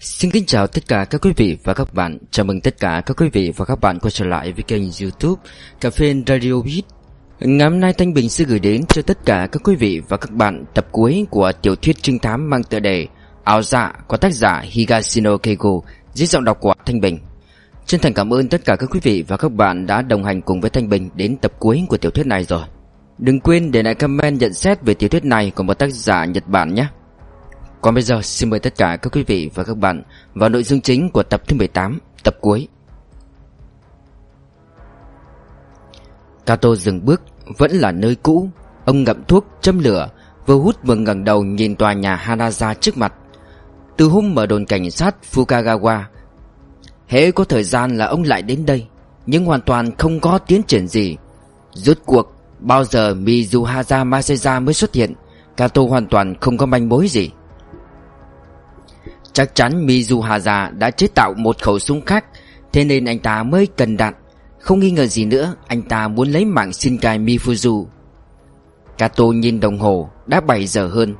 Xin kính chào tất cả các quý vị và các bạn. Chào mừng tất cả các quý vị và các bạn quay trở lại với kênh youtube Cà phê Radio Beat. Ngày hôm nay Thanh Bình sẽ gửi đến cho tất cả các quý vị và các bạn tập cuối của tiểu thuyết trinh thám mang tựa đề Áo dạ của tác giả Higashino keigo, dưới giọng đọc của Thanh Bình. Chân thành cảm ơn tất cả các quý vị và các bạn đã đồng hành cùng với Thanh Bình đến tập cuối của tiểu thuyết này rồi. Đừng quên để lại comment nhận xét về tiểu thuyết này của một tác giả Nhật Bản nhé còn bây giờ xin mời tất cả các quý vị và các bạn vào nội dung chính của tập thứ 18, tập cuối. Kato dừng bước, vẫn là nơi cũ. Ông ngậm thuốc, châm lửa, vừa hút vừa ngẩng đầu nhìn tòa nhà Hanaza trước mặt. Từ hôm mở đồn cảnh sát Fukagawa, hễ có thời gian là ông lại đến đây, nhưng hoàn toàn không có tiến triển gì. Rốt cuộc, bao giờ Mizuhaza Maseja mới xuất hiện, Kato hoàn toàn không có manh mối gì. Chắc chắn Mizuhaza đã chế tạo một khẩu súng khác, Thế nên anh ta mới cần đạn. Không nghi ngờ gì nữa, Anh ta muốn lấy mạng Shinkai Mifuzu. Kato nhìn đồng hồ, Đã 7 giờ hơn.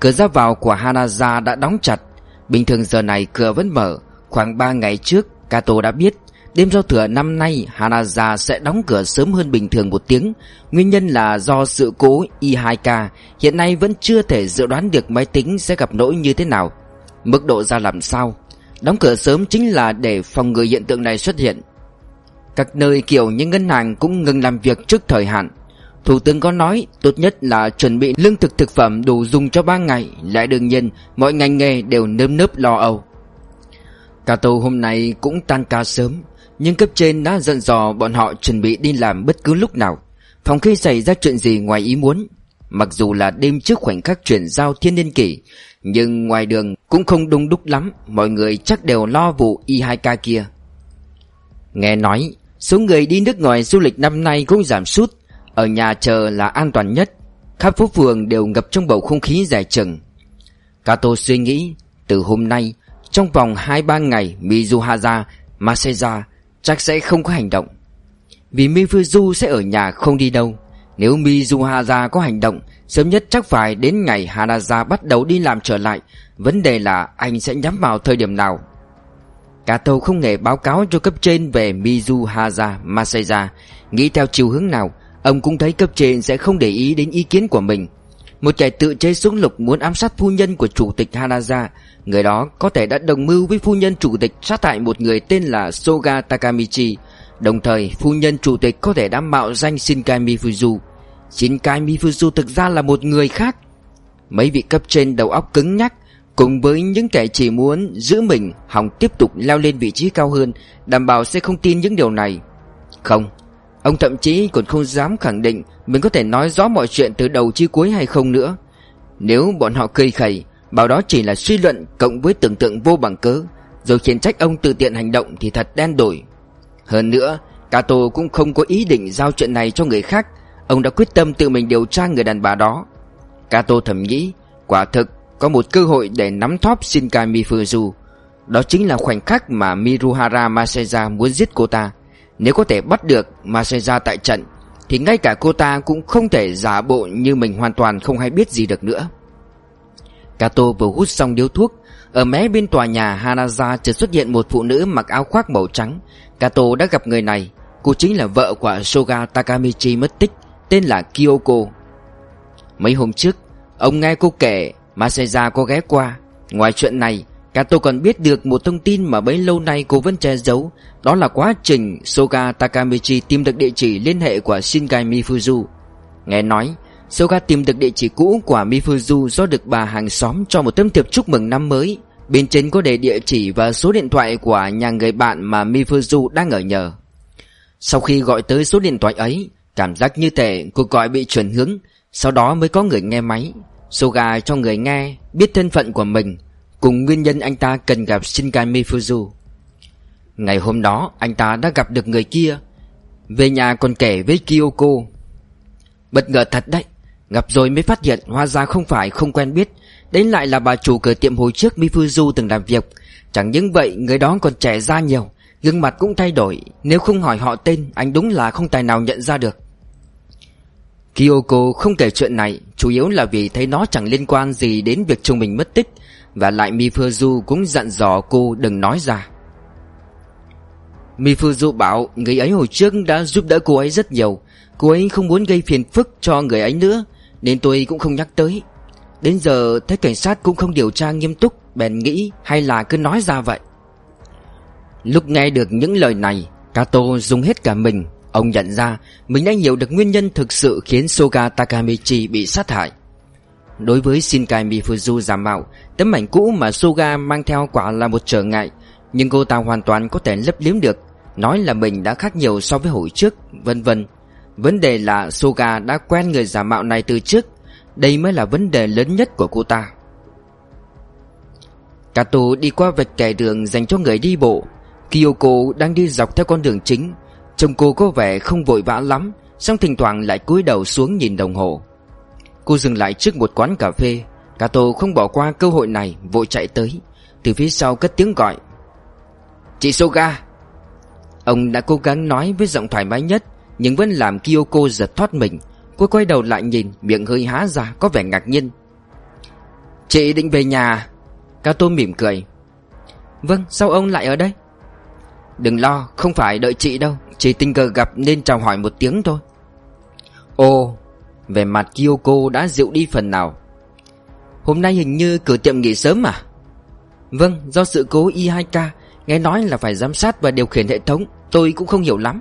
Cửa ra vào của Hanaza đã đóng chặt. Bình thường giờ này cửa vẫn mở. Khoảng 3 ngày trước, Kato đã biết, Đêm giao thừa năm nay Hanaza sẽ đóng cửa sớm hơn bình thường một tiếng. Nguyên nhân là do sự cố I2K Hiện nay vẫn chưa thể dự đoán được máy tính sẽ gặp lỗi như thế nào. Mức độ ra làm sao? Đóng cửa sớm chính là để phòng ngừa hiện tượng này xuất hiện. Các nơi kiểu như ngân hàng cũng ngừng làm việc trước thời hạn. Thủ tướng có nói, tốt nhất là chuẩn bị lương thực thực phẩm đủ dùng cho 3 ngày. Lại đương nhiên, mọi ngành nghề đều nơm nớp lo âu. Cả tàu hôm nay cũng tan ca sớm, Nhưng cấp trên đã dặn dò bọn họ chuẩn bị đi làm bất cứ lúc nào. Phòng khi xảy ra chuyện gì ngoài ý muốn, Mặc dù là đêm trước khoảnh khắc chuyển giao thiên niên kỷ nhưng ngoài đường cũng không đông đúc lắm, Mọi người chắc đều lo vụ Y2K kia. Nghe nói, Số người đi nước ngoài du lịch năm nay cũng giảm sút, Ở nhà chờ là an toàn nhất, Khắp phố phường đều ngập trong bầu không khí dài chừng. Kato suy nghĩ, Từ hôm nay, Trong vòng 2-3 ngày Mizuhara Maseja chắc sẽ không có hành động. Vì Mifuzu sẽ ở nhà không đi đâu, nếu Mizuhara có hành động Sớm nhất chắc phải đến ngày Hanaza bắt đầu đi làm trở lại. Vấn đề là anh sẽ nhắm vào thời điểm nào? Kato không hề báo cáo cho cấp trên về Mizuhaza Masaya Nghĩ theo chiều hướng nào, Ông cũng thấy cấp trên sẽ không để ý đến ý kiến của mình. Một kẻ tự chế súng lục muốn ám sát phu nhân của chủ tịch Hanaza. Người đó có thể đã đồng mưu với phu nhân chủ tịch sát hại một người tên là Soga Takamichi. Đồng thời, phu nhân chủ tịch có thể đã mạo danh Shinkai Mifuzu Shinkai Mifuzu thực ra là một người khác. Mấy vị cấp trên đầu óc cứng nhắc, Cùng với những kẻ chỉ muốn giữ mình, Hòng tiếp tục leo lên vị trí cao hơn, Đảm bảo sẽ không tin những điều này. Không, Ông thậm chí còn không dám khẳng định Mình có thể nói rõ mọi chuyện từ đầu chi cuối hay không nữa. Nếu bọn họ cười khẩy, Bảo đó chỉ là suy luận cộng với tưởng tượng vô bằng cớ, Rồi khiển trách ông tự tiện hành động thì thật đen đổi. Hơn nữa Cato cũng không có ý định giao chuyện này cho người khác Ông đã quyết tâm tự mình điều tra người đàn bà đó. Kato thầm nghĩ, Quả thực có một cơ hội để nắm thóp Shinkai Mifuzu. Đó chính là khoảnh khắc mà Miruhara Maseja muốn giết cô ta. Nếu có thể bắt được Maseja tại trận, Thì ngay cả cô ta cũng không thể giả bộ như mình hoàn toàn không hay biết gì được nữa. Kato vừa hút xong điếu thuốc, Ở mé bên tòa nhà Hanaza chợt xuất hiện một phụ nữ mặc áo khoác màu trắng. Kato đã gặp người này, Cô chính là vợ của Soga Takamichi mất tích. Tên là Kyoko. Mấy hôm trước, Ông nghe cô kể Maseja có ghé qua. Ngoài chuyện này, Kato còn biết được một thông tin mà bấy lâu nay cô vẫn che giấu, Đó là quá trình Soga Takamichi tìm được địa chỉ liên hệ của Shinkai Mifuzu. Nghe nói, Soga tìm được địa chỉ cũ của Mifuzu do được bà hàng xóm cho một tấm thiệp chúc mừng năm mới. Bên trên có để địa chỉ và số điện thoại của nhà người bạn mà Mifuzu đang ở nhờ. Sau khi gọi tới số điện thoại ấy Cảm giác như thể cuộc gọi bị chuyển hướng, Sau đó mới có người nghe máy. Soga cho người nghe, biết thân phận của mình, Cùng nguyên nhân anh ta cần gặp Shinkai Mifuzu. Ngày hôm đó, anh ta đã gặp được người kia, Về nhà còn kể với Kyoko. Bất ngờ thật đấy, Gặp rồi mới phát hiện Hóa ra không phải không quen biết, Đấy lại là bà chủ cửa tiệm hồi trước Mifuzu từng làm việc. Chẳng những vậy, người đó còn trẻ ra nhiều, Gương mặt cũng thay đổi. Nếu không hỏi họ tên, Anh đúng là không tài nào nhận ra được. Kyoko không kể chuyện này, Chủ yếu là vì thấy nó chẳng liên quan gì đến việc chồng mình mất tích, Và lại Mifuzu cũng dặn dò cô đừng nói ra. Mifuzu bảo, người ấy hồi trước đã giúp đỡ cô ấy rất nhiều, Cô ấy không muốn gây phiền phức cho người ấy nữa, Nên tôi cũng không nhắc tới. Đến giờ, thấy cảnh sát cũng không điều tra nghiêm túc, Bèn nghĩ hay là cứ nói ra vậy. Lúc nghe được những lời này, Kato dùng hết cả mình Ông nhận ra mình đã hiểu được nguyên nhân thực sự khiến Soga Takamichi bị sát hại. Đối với Shinkai Mifuzu giả mạo, Tấm ảnh cũ mà Soga mang theo quả là một trở ngại, Nhưng cô ta hoàn toàn có thể lấp liếm được, Nói là mình đã khác nhiều so với hồi trước, Vân vân. Vấn đề là Soga đã quen người giả mạo này từ trước, Đây mới là vấn đề lớn nhất của cô ta. Kato đi qua vạch kẻ đường dành cho người đi bộ. Kyoko đang đi dọc theo con đường chính chồng cô có vẻ không vội vã lắm, song thỉnh thoảng lại cúi đầu xuống nhìn đồng hồ. Cô dừng lại trước một quán cà phê Kato không bỏ qua cơ hội này, Vội chạy tới. Từ phía sau cất tiếng gọi. Chị Soga. Ông đã cố gắng nói với giọng thoải mái nhất, Nhưng vẫn làm Kyoko giật thoát mình. Cô quay đầu lại nhìn, Miệng hơi há ra, có vẻ ngạc nhiên. Chị định về nhà? Kato mỉm cười. Vâng sao ông lại ở đây? Đừng lo, không phải đợi chị đâu. Chỉ tình cờ gặp nên chào hỏi một tiếng thôi. Ồ Về mặt Kyoko đã dịu đi phần nào. Hôm nay hình như cửa tiệm nghỉ sớm à Vâng do sự cố e I2K Nghe nói là phải giám sát và điều khiển hệ thống, Tôi cũng không hiểu lắm.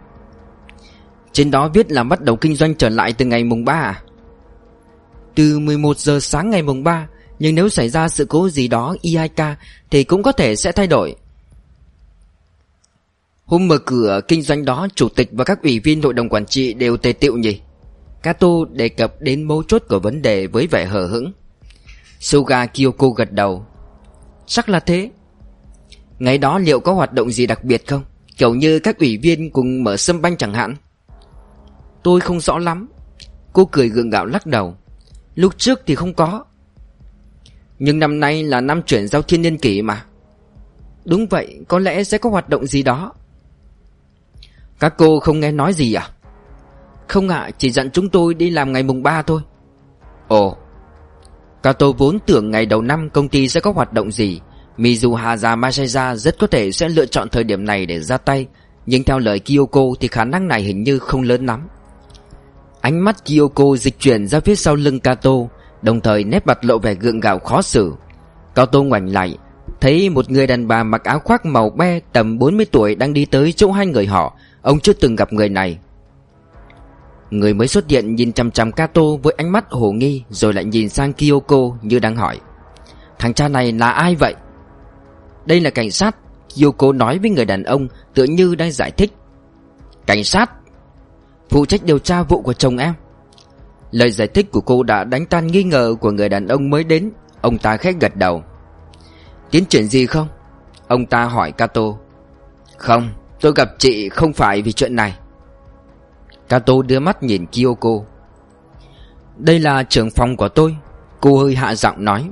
Trên đó viết là bắt đầu kinh doanh trở lại từ ngày mùng 3 à? Từ 11 giờ sáng ngày mùng 3 Nhưng nếu xảy ra sự cố gì đó e I2K Thì cũng có thể sẽ thay đổi. Hôm mở cửa, kinh doanh đó, Chủ tịch và các ủy viên hội đồng quản trị đều tề tiệu nhỉ? Kato đề cập đến mấu chốt của vấn đề với vẻ hờ hững. Suga Kyoko gật đầu. Chắc là thế. Ngày đó liệu có hoạt động gì đặc biệt không? Kiểu như các ủy viên cùng mở sâm banh chẳng hạn. Tôi không rõ lắm. Cô cười gượng gạo lắc đầu. Lúc trước thì không có. Nhưng năm nay là năm chuyển giao thiên niên kỷ mà. Đúng vậy, Có lẽ sẽ có hoạt động gì đó. Các cô không nghe nói gì à? Không ạ, Chỉ dặn chúng tôi đi làm ngày mùng 3 thôi. Ồ Kato vốn tưởng ngày đầu năm công ty sẽ có hoạt động gì. Mizuhaza Masaya rất có thể sẽ lựa chọn thời điểm này để ra tay, Nhưng theo lời Kyoko thì khả năng này hình như không lớn lắm. Ánh mắt Kyoko dịch chuyển ra phía sau lưng Kato, Đồng thời nét mặt lộ vẻ gượng gạo khó xử. Kato ngoảnh lại, Thấy một người đàn bà mặc áo khoác màu be tầm 40 tuổi đang đi tới chỗ hai người họ. Ông chưa từng gặp người này. Người mới xuất hiện nhìn chăm chăm Kato với ánh mắt hồ nghi Rồi lại nhìn sang Kyoko như đang hỏi. Thằng cha này là ai vậy? Đây là cảnh sát Kyoko nói với người đàn ông Tựa như đang giải thích. Cảnh sát? Phụ trách điều tra vụ của chồng em. Lời giải thích của cô đã đánh tan nghi ngờ của người đàn ông mới đến. Ông ta khét gật đầu. Tiến triển gì không? Ông ta hỏi Kato. Không, tôi gặp chị không phải vì chuyện này. Kato đưa mắt nhìn Kyoko. Đây là trưởng phòng của tôi, Cô hơi hạ giọng nói.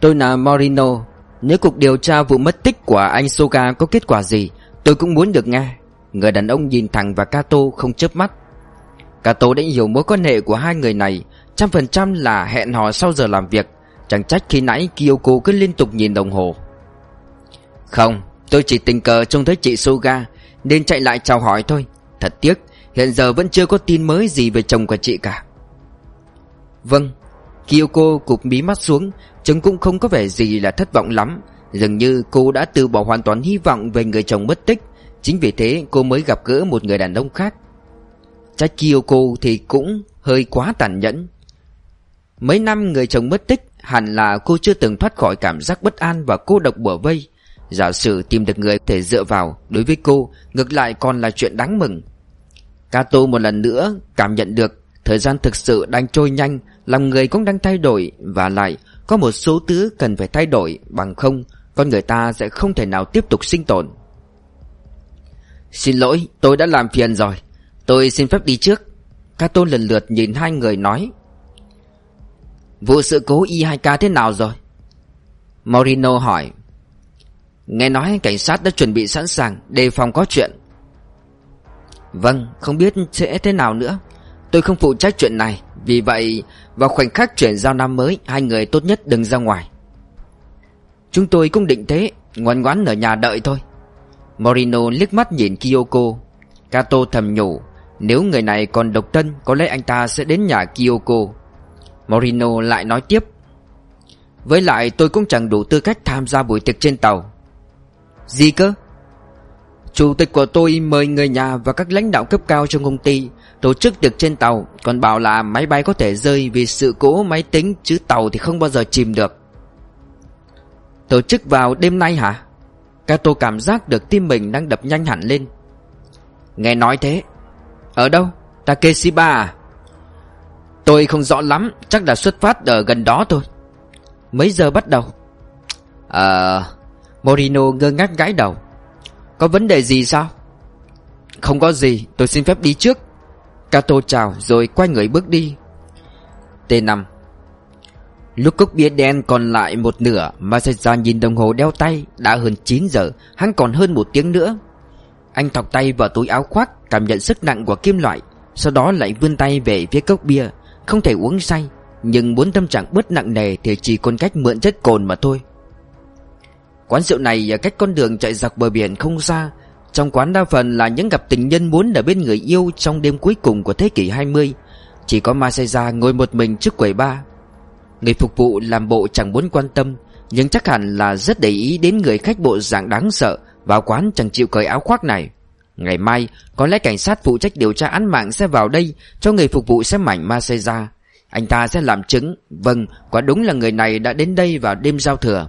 Tôi là Morino, nếu cuộc điều tra vụ mất tích của anh Soga có kết quả gì, Tôi cũng muốn được nghe. Người đàn ông nhìn thẳng vào Kato không chớp mắt. Kato đã hiểu mối quan hệ của hai người này, Trăm phần trăm là hẹn hò sau giờ làm việc. Chẳng trách khi nãy Kyoko cứ liên tục nhìn đồng hồ. Không Tôi chỉ tình cờ trông thấy chị suga, Nên chạy lại chào hỏi thôi. Thật tiếc, Hiện giờ vẫn chưa có tin mới gì về chồng của chị cả. Vâng Kyoko cụp mí mắt xuống, Trông cũng không có vẻ gì là thất vọng lắm. Dường như cô đã từ bỏ hoàn toàn hy vọng về người chồng mất tích. Chính vì thế, cô mới gặp gỡ một người đàn ông khác. Trái Kyoko thì cũng hơi quá tàn nhẫn. Mấy năm người chồng mất tích, Hẳn là cô chưa từng thoát khỏi cảm giác bất an và cô độc bủa vây. Giả sử tìm được người thể dựa vào, Đối với cô, Ngược lại còn là chuyện đáng mừng. Kato một lần nữa cảm nhận được Thời gian thực sự đang trôi nhanh, Lòng người cũng đang thay đổi, Và lại có một số thứ cần phải thay đổi, Bằng không, con người ta sẽ không thể nào tiếp tục sinh tồn. Xin lỗi, tôi đã làm phiền rồi. Tôi xin phép đi trước. Kato lần lượt nhìn hai người nói. Vụ sự cố Y2K thế nào rồi? Morino hỏi. Nghe nói cảnh sát đã chuẩn bị sẵn sàng Đề phòng có chuyện. Vâng không biết sẽ thế nào nữa. Tôi không phụ trách chuyện này, Vì vậy vào khoảnh khắc chuyển giao năm mới, Hai người tốt nhất đừng ra ngoài. Chúng tôi cũng định thế, Ngoan ngoãn ở nhà đợi thôi. Morino liếc mắt nhìn Kyoko Kato thầm nhủ, Nếu người này còn độc thân, Có lẽ anh ta sẽ đến nhà Kyoko Morino lại nói tiếp, Với lại tôi cũng chẳng đủ tư cách tham gia buổi tiệc trên tàu. Gì cơ? Chủ tịch của tôi mời người nhà và các lãnh đạo cấp cao trong công ty Tổ chức tiệc trên tàu, Còn bảo là máy bay có thể rơi vì sự cố máy tính, Chứ tàu thì không bao giờ chìm được Tổ chức vào đêm nay hả? Kato cảm giác được tim mình đang đập nhanh hẳn lên Nghe nói thế Ở đâu? Takeshiba à? Tôi không rõ lắm, Chắc là xuất phát ở gần đó thôi Mấy giờ bắt đầu? Ờ... Morino ngơ ngác gãi đầu. Có vấn đề gì sao? Không có gì, Tôi xin phép đi trước. Kato chào rồi quay người bước đi. T5 Lúc cốc bia đen còn lại một nửa Masaya nhìn đồng hồ đeo tay, Đã hơn 9 giờ, Hắn còn hơn một tiếng nữa. Anh thọc tay vào túi áo khoác, Cảm nhận sức nặng của kim loại, Sau đó lại vươn tay về phía cốc bia, Không thể uống say, Nhưng muốn tâm trạng bớt nặng nề Thì chỉ còn cách mượn chất cồn mà thôi. Quán rượu này ở cách con đường chạy dọc bờ biển không xa. Trong quán đa phần là những gặp tình nhân muốn ở bên người yêu Trong đêm cuối cùng của thế kỷ 20 Chỉ có Masaya ngồi một mình trước quầy bar. Người phục vụ làm bộ chẳng muốn quan tâm, Nhưng chắc hẳn là rất để ý đến người khách bộ dạng đáng sợ Vào quán chẳng chịu cởi áo khoác này. Ngày mai, có lẽ cảnh sát phụ trách điều tra án mạng sẽ vào đây Cho người phục vụ xem mảnh Masaya Anh ta sẽ làm chứng. Vâng quả đúng là người này đã đến đây vào đêm giao thừa.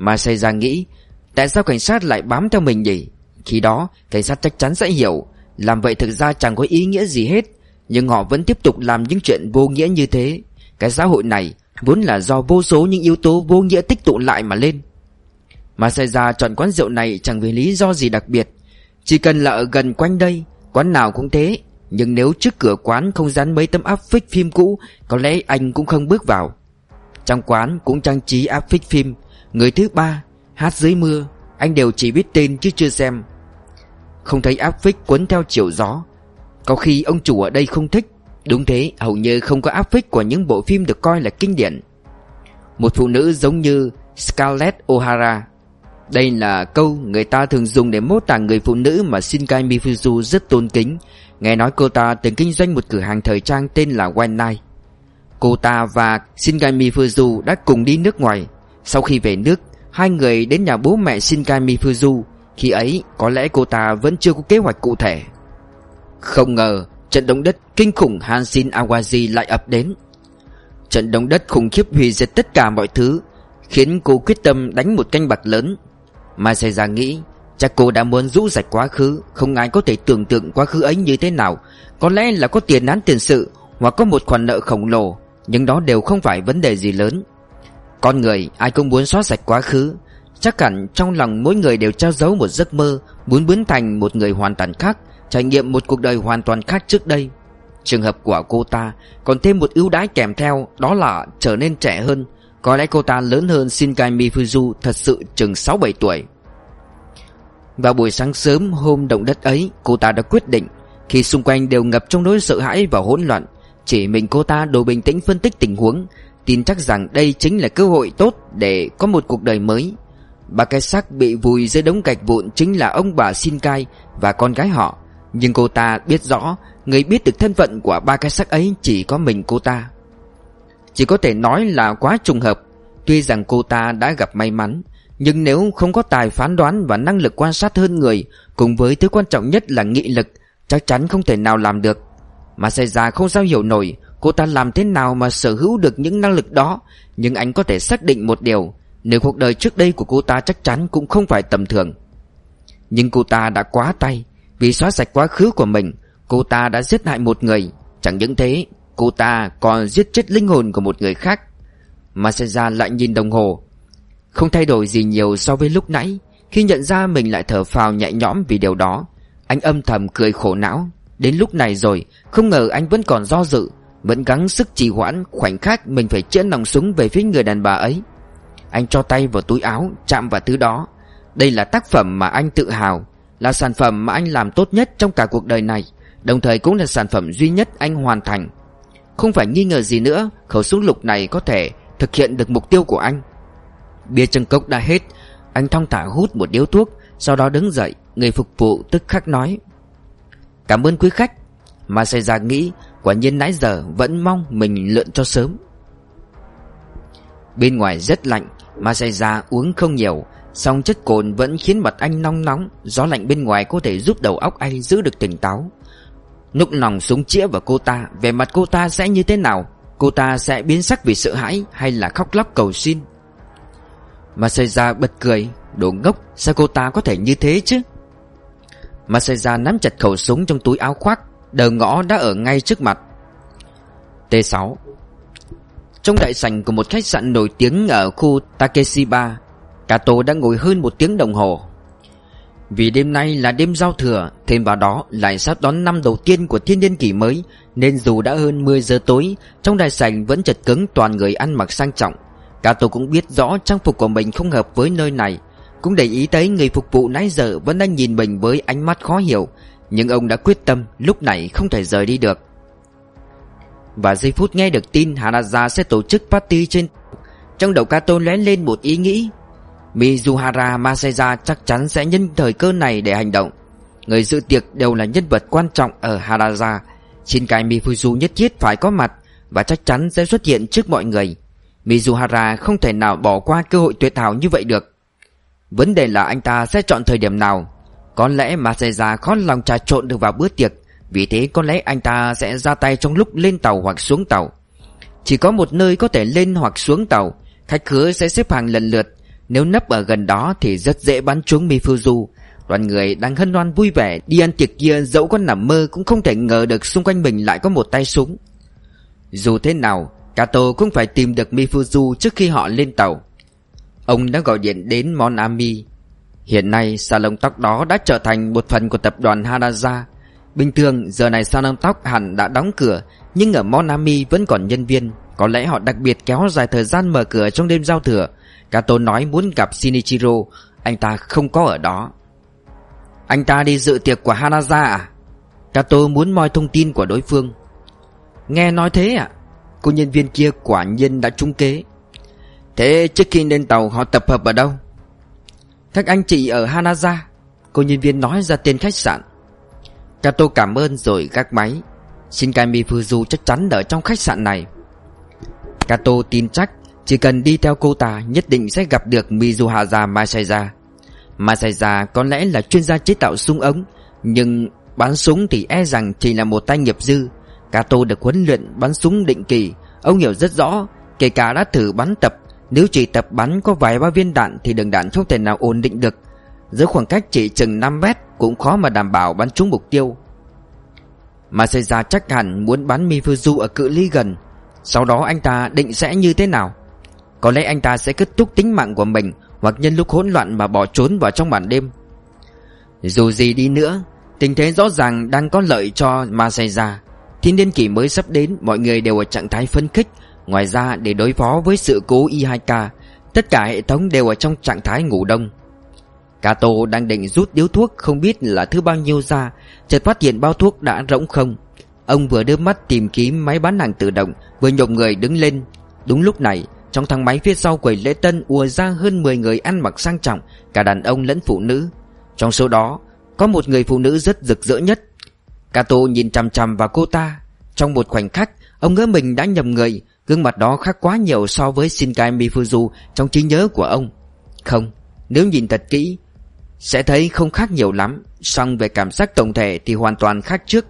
Masaya nghĩ, Tại sao cảnh sát lại bám theo mình nhỉ? Khi đó, cảnh sát chắc chắn sẽ hiểu, Làm vậy thực ra chẳng có ý nghĩa gì hết. Nhưng họ vẫn tiếp tục làm những chuyện vô nghĩa như thế. Cái xã hội này Vốn là do vô số những yếu tố vô nghĩa tích tụ lại mà lên. Mà xảy ra chọn quán rượu này chẳng vì lý do gì đặc biệt. Chỉ cần là ở gần quanh đây, Quán nào cũng thế. Nhưng nếu trước cửa quán không dán mấy tấm áp phích phim cũ, Có lẽ anh cũng không bước vào. Trong quán cũng trang trí áp phích phim Người thứ ba Hát dưới mưa Anh đều chỉ biết tên chứ chưa xem Không thấy áp phích cuốn theo chiều gió Có khi ông chủ ở đây không thích Đúng thế, hầu như không có áp phích của những bộ phim được coi là kinh điển. Một phụ nữ giống như Scarlett O'Hara. Đây là câu người ta thường dùng để mô tả người phụ nữ mà Shinkai Mifuzu rất tôn kính. Nghe nói cô ta từng kinh doanh một cửa hàng thời trang tên là One Cô ta và Shinkai Mifuzu đã cùng đi nước ngoài. Sau khi về nước, hai người đến nhà bố mẹ Shinkai Mifuzu. Khi ấy, có lẽ cô ta vẫn chưa có kế hoạch cụ thể. Không ngờ, Trận động đất kinh khủng Hanshin Awaji lại ập đến Trận động đất khủng khiếp hủy diệt tất cả mọi thứ Khiến cô quyết tâm đánh một canh bạc lớn Mai xảy ra nghĩ Chắc cô đã muốn rũ rạch quá khứ Không ai có thể tưởng tượng quá khứ ấy như thế nào Có lẽ là có tiền án tiền sự Hoặc có một khoản nợ khổng lồ Nhưng đó đều không phải vấn đề gì lớn con người, ai cũng muốn xóa sạch quá khứ. Chắc hẳn trong lòng mỗi người đều trao giấu một giấc mơ, Muốn biến thành một người hoàn toàn khác, Trải nghiệm một cuộc đời hoàn toàn khác trước đây. Trường hợp của cô ta còn thêm một ưu đãi kèm theo, Đó là trở nên trẻ hơn. Có lẽ cô ta lớn hơn Shinkai Mifuzu thật sự chừng 6-7 tuổi. Vào buổi sáng sớm hôm động đất ấy, Cô ta đã quyết định, Khi xung quanh đều ngập trong nỗi sợ hãi và hỗn loạn, Chỉ mình cô ta đủ bình tĩnh phân tích tình huống Tin chắc rằng đây chính là cơ hội tốt để có một cuộc đời mới. Ba cái xác bị vùi dưới đống gạch vụn chính là ông bà Shinkai và con gái họ. Nhưng cô ta biết rõ, Người biết được thân phận của ba cái xác ấy Chỉ có mình cô ta. Chỉ có thể nói là quá trùng hợp. Tuy rằng cô ta đã gặp may mắn, Nhưng nếu không có tài phán đoán Và năng lực quan sát hơn người, Cùng với thứ quan trọng nhất là nghị lực, Chắc chắn không thể nào làm được. Mà xảy ra không sao hiểu nổi Cô ta làm thế nào mà sở hữu được những năng lực đó? Nhưng anh có thể xác định một điều, Nếu cuộc đời trước đây của cô ta chắc chắn cũng không phải tầm thường. Nhưng cô ta đã quá tay, vì xóa sạch quá khứ của mình, Cô ta đã giết hại một người. Chẳng những thế, Cô ta còn giết chết linh hồn của một người khác. Masaya lại nhìn đồng hồ. Không thay đổi gì nhiều so với lúc nãy, Khi nhận ra mình lại thở phào nhẹ nhõm vì điều đó, Anh âm thầm cười khổ não. Đến lúc này rồi, Không ngờ anh vẫn còn do dự. Vẫn gắng sức trì hoãn, khoảnh khắc Mình phải chĩa nòng súng về phía người đàn bà ấy. Anh cho tay vào túi áo, Chạm vào thứ đó. Đây là tác phẩm mà anh tự hào, là sản phẩm mà anh làm tốt nhất trong cả cuộc đời này, Đồng thời cũng là sản phẩm duy nhất anh hoàn thành. Không phải nghi ngờ gì nữa, Khẩu súng lục này có thể thực hiện được mục tiêu của anh. Bia chân cốc đã hết, Anh thong thả hút một điếu thuốc, Sau đó đứng dậy, Người phục vụ tức khắc nói, Cảm ơn quý khách. Mà xảy ra nghĩ Quả nhiên nãy giờ vẫn mong mình lượn cho sớm. Bên ngoài rất lạnh, Mà xảy ra uống không nhiều, Song chất cồn vẫn khiến mặt anh nóng nóng, Gió lạnh bên ngoài có thể giúp đầu óc anh giữ được tỉnh táo. Núc lòng súng chĩa vào cô ta Về mặt cô ta sẽ như thế nào? Cô ta sẽ biến sắc vì sợ hãi Hay là khóc lóc cầu xin? Mà xảy ra bật cười, Đồ ngốc, sao cô ta có thể như thế chứ? Mà xảy ra nắm chặt khẩu súng trong túi áo khoác Đầu ngõ đã ở ngay trước mặt. T6 Trong đại sảnh của một khách sạn nổi tiếng ở khu Takeshiba, Kato đã ngồi hơn một tiếng đồng hồ. Vì đêm nay là đêm giao thừa, Thêm vào đó lại sắp đón năm đầu tiên của thiên niên kỷ mới, Nên dù đã hơn 10 giờ tối, Trong đại sảnh vẫn chật cứng, toàn người ăn mặc sang trọng. Kato cũng biết rõ trang phục của mình không hợp với nơi này, Cũng để ý thấy người phục vụ nãy giờ vẫn đang nhìn mình với ánh mắt khó hiểu nhưng ông đã quyết tâm, lúc này không thể rời đi được. Và giây phút nghe được tin Hanaza sẽ tổ chức party trên Trong đầu Kato lóe lên một ý nghĩ. Mizuhara Masaya chắc chắn sẽ nhân thời cơ này để hành động. Người dự tiệc đều là nhân vật quan trọng ở Haraza Shinkai Mifuzu nhất thiết phải có mặt Và chắc chắn sẽ xuất hiện trước mọi người. Mizuhara không thể nào bỏ qua cơ hội tuyệt hảo như vậy được. Vấn đề là anh ta sẽ chọn thời điểm nào? Có lẽ Maseja khó lòng trà trộn được vào bữa tiệc, Vì thế có lẽ anh ta sẽ ra tay trong lúc lên tàu hoặc xuống tàu. Chỉ có một nơi có thể lên hoặc xuống tàu, Khách khứa sẽ xếp hàng lần lượt. Nếu nấp ở gần đó thì rất dễ bắn trúng Mifuzu. Đoàn người đang hân hoan vui vẻ Đi ăn tiệc kia, dẫu có nằm mơ Cũng không thể ngờ được xung quanh mình lại có một tay súng. Dù thế nào, Kato cũng phải tìm được Mifuzu trước khi họ lên tàu. Ông đã gọi điện đến Monami Hiện nay salon tóc đó đã trở thành một phần của tập đoàn Hanaza. Bình thường, giờ này salon tóc hẳn đã đóng cửa, Nhưng ở Monami vẫn còn nhân viên. Có lẽ họ đặc biệt kéo dài thời gian mở cửa trong đêm giao thừa. Kato nói muốn gặp Shinichiro, Anh ta không có ở đó. Anh ta đi dự tiệc của Hanaza à? Kato muốn moi thông tin của đối phương. Nghe nói thế à? Cô nhân viên kia quả nhiên đã trúng kế. Thế trước khi lên tàu, họ tập hợp ở đâu? Các anh chị ở Hanaza, Cô nhân viên nói ra tên khách sạn. Kato cảm ơn rồi gác máy. Shinkami Fuzu chắc chắn ở trong khách sạn này. Kato tin chắc chỉ cần đi theo cô ta nhất định sẽ gặp được Mizuhara Masaya. Masaya có lẽ là chuyên gia chế tạo súng ống, Nhưng bắn súng thì e rằng chỉ là một tay nghiệp dư. Kato được huấn luyện bắn súng định kỳ. Ông hiểu rất rõ, Kể cả đã thử bắn tập nếu chỉ tập bắn có vài ba viên đạn Thì đường đạn không thể nào ổn định được. Giữa khoảng cách chỉ chừng 5 mét Cũng khó mà đảm bảo bắn trúng mục tiêu. Mà Seiya chắc hẳn muốn bắn Mifuzu ở cự ly gần. Sau đó anh ta định sẽ như thế nào? Có lẽ anh ta sẽ kết thúc tính mạng của mình Hoặc nhân lúc hỗn loạn mà bỏ trốn vào trong màn đêm. Dù gì đi nữa, Tình thế rõ ràng đang có lợi cho Masaya. Thiên niên kỷ mới sắp đến, Mọi người đều ở trạng thái phấn khích. Ngoài ra, để đối phó với sự cố y2k Tất cả hệ thống đều ở trong trạng thái ngủ đông. Kato đang định rút điếu thuốc Không biết là thứ bao nhiêu ra, Chợt phát hiện bao thuốc đã rỗng không. Ông vừa đưa mắt tìm kiếm máy bán hàng tự động, Vừa nhộm người đứng lên. Đúng lúc này, trong thang máy phía sau quầy lễ tân ùa ra hơn 10 người ăn mặc sang trọng, Cả đàn ông lẫn phụ nữ. Trong số đó, Có một người phụ nữ rất rực rỡ nhất. Kato nhìn chằm chằm vào cô ta. Trong một khoảnh khắc, Ông ngỡ mình đã nhầm người Gương mặt đó khác quá nhiều so với Shinkai Mifuzu Trong trí nhớ của ông. Không, nếu nhìn thật kỹ Sẽ thấy không khác nhiều lắm. Song về cảm giác tổng thể thì hoàn toàn khác trước.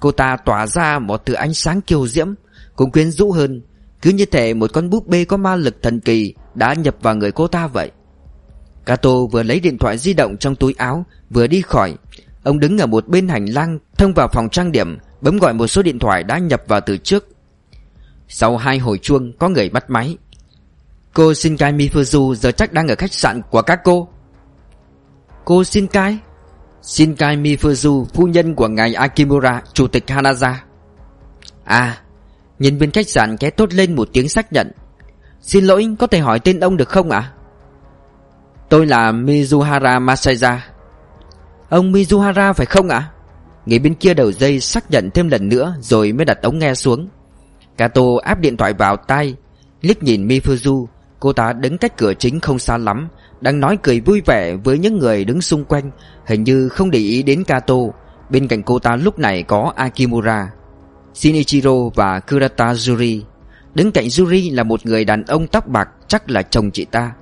Cô ta tỏa ra một thứ ánh sáng kiêu diễm Cũng quyến rũ hơn. Cứ như thể một con búp bê có ma lực thần kỳ Đã nhập vào người cô ta vậy. Kato vừa lấy điện thoại di động trong túi áo Vừa đi khỏi. Ông đứng ở một bên hành lang Thông vào phòng trang điểm Bấm gọi một số điện thoại đã nhập vào từ trước. Sau hai hồi chuông, Có người bắt máy. Cô Shinkai Mifuzu giờ chắc đang ở khách sạn của các cô. Cô Shinkai? Shinkai Mifuzu Phu nhân của ngài Akimura, Chủ tịch Hanaza. À Nhân viên khách sạn ké tốt lên một tiếng xác nhận. Xin lỗi, có thể hỏi tên ông được không ạ? Tôi là Mizuhara Masaya. Ông Mizuhara phải không ạ? Người bên kia đầu dây xác nhận thêm lần nữa Rồi mới đặt ống nghe xuống. Kato áp điện thoại vào tai, Liếc nhìn Mifuzu. Cô ta đứng cách cửa chính không xa lắm, Đang nói cười vui vẻ với những người đứng xung quanh, Hình như không để ý đến Kato. Bên cạnh cô ta lúc này có Akimura, Shinichiro và Kurata Yuri Đứng cạnh Yuri là một người đàn ông tóc bạc, Chắc là chồng chị ta.